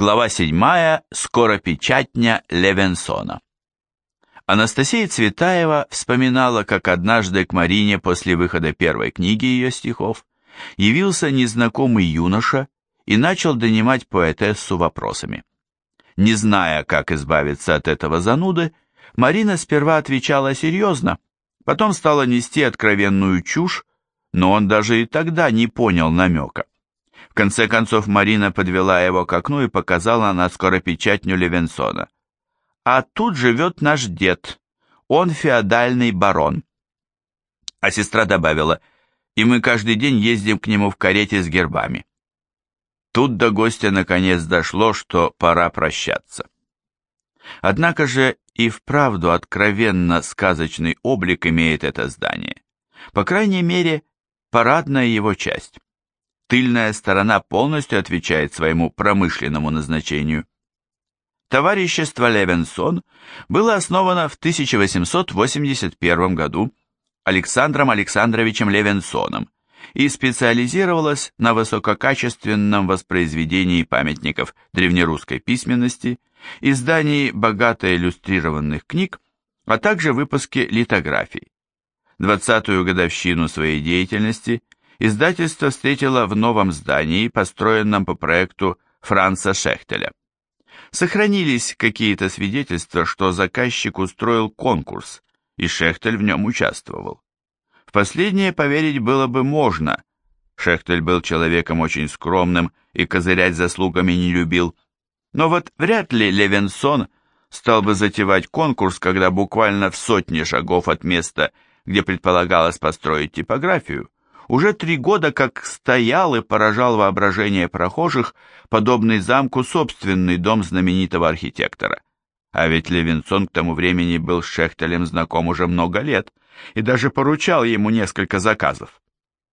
Глава 7. Скоропечатня Левенсона. Анастасия Цветаева вспоминала, как однажды к Марине после выхода первой книги ее стихов явился незнакомый юноша и начал донимать поэтессу вопросами. Не зная, как избавиться от этого зануды, Марина сперва отвечала серьезно, потом стала нести откровенную чушь, но он даже и тогда не понял намека. Конце концов Марина подвела его к окну и показала на скоропечатню Левенсона. «А тут живет наш дед. Он феодальный барон». А сестра добавила, «И мы каждый день ездим к нему в карете с гербами». Тут до гостя наконец дошло, что пора прощаться. Однако же и вправду откровенно сказочный облик имеет это здание. По крайней мере, парадная его часть. Тыльная сторона полностью отвечает своему промышленному назначению. Товарищество Левенсон было основано в 1881 году Александром Александровичем Левенсоном и специализировалось на высококачественном воспроизведении памятников древнерусской письменности, издании богато иллюстрированных книг, а также выпуске литографий. Двадцатую годовщину своей деятельности издательство встретило в новом здании, построенном по проекту Франца Шехтеля. Сохранились какие-то свидетельства, что заказчик устроил конкурс, и Шехтель в нем участвовал. В последнее поверить было бы можно. Шехтель был человеком очень скромным и козырять заслугами не любил. Но вот вряд ли Левенсон стал бы затевать конкурс, когда буквально в сотне шагов от места, где предполагалось построить типографию, уже три года как стоял и поражал воображение прохожих, подобный замку собственный дом знаменитого архитектора. А ведь Левинсон к тому времени был с Шехтелем знаком уже много лет и даже поручал ему несколько заказов.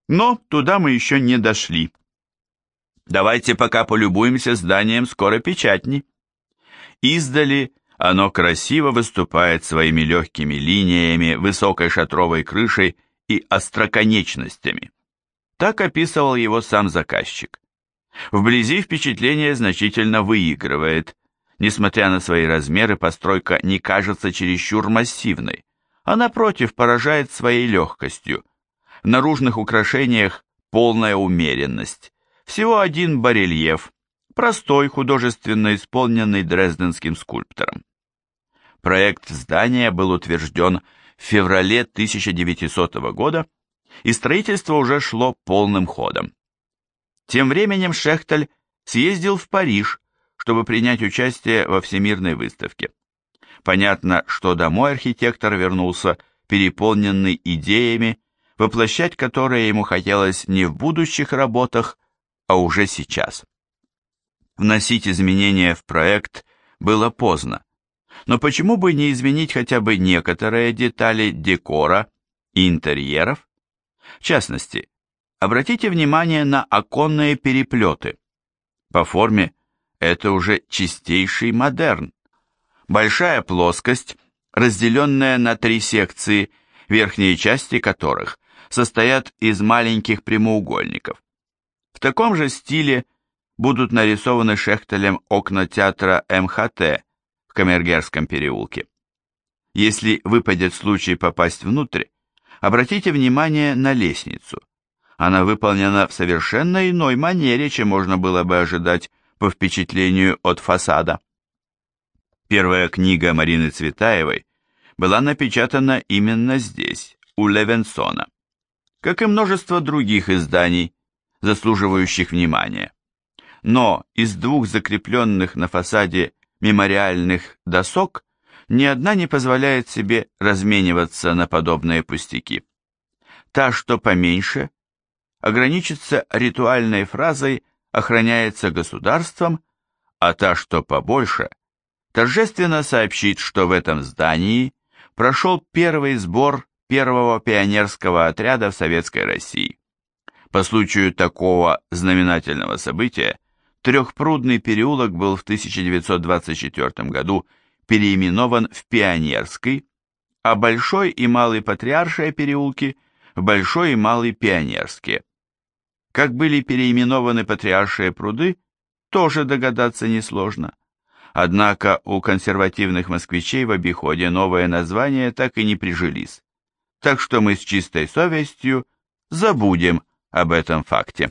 Но туда мы еще не дошли. Давайте пока полюбуемся зданием скоропечатни. Издали оно красиво выступает своими легкими линиями, высокой шатровой крышей и остроконечностями. Так описывал его сам заказчик. Вблизи впечатление значительно выигрывает. Несмотря на свои размеры, постройка не кажется чересчур массивной, а напротив поражает своей легкостью. В наружных украшениях полная умеренность. Всего один барельеф, простой, художественно исполненный дрезденским скульптором. Проект здания был утвержден в феврале 1900 года, и строительство уже шло полным ходом. Тем временем Шехтель съездил в Париж, чтобы принять участие во Всемирной выставке. Понятно, что домой архитектор вернулся переполненный идеями, воплощать которые ему хотелось не в будущих работах, а уже сейчас. Вносить изменения в проект было поздно, но почему бы не изменить хотя бы некоторые детали декора и интерьеров? В частности, обратите внимание на оконные переплеты. По форме это уже чистейший модерн. Большая плоскость, разделенная на три секции, верхние части которых состоят из маленьких прямоугольников. В таком же стиле будут нарисованы Шехтелем окна театра МХТ Камергерском переулке. Если выпадет случай попасть внутрь, обратите внимание на лестницу. Она выполнена в совершенно иной манере, чем можно было бы ожидать по впечатлению от фасада. Первая книга Марины Цветаевой была напечатана именно здесь, у Левенсона, как и множество других изданий, заслуживающих внимания. Но из двух закрепленных на фасаде мемориальных досок ни одна не позволяет себе размениваться на подобные пустяки. Та, что поменьше, ограничится ритуальной фразой «охраняется государством», а та, что побольше, торжественно сообщит, что в этом здании прошел первый сбор первого пионерского отряда в Советской России. По случаю такого знаменательного события Трехпрудный переулок был в 1924 году переименован в Пионерский, а Большой и Малый Патриаршие переулки в Большой и Малый Пионерские. Как были переименованы Патриаршие пруды, тоже догадаться несложно. Однако у консервативных москвичей в обиходе новые названия так и не прижились. Так что мы с чистой совестью забудем об этом факте.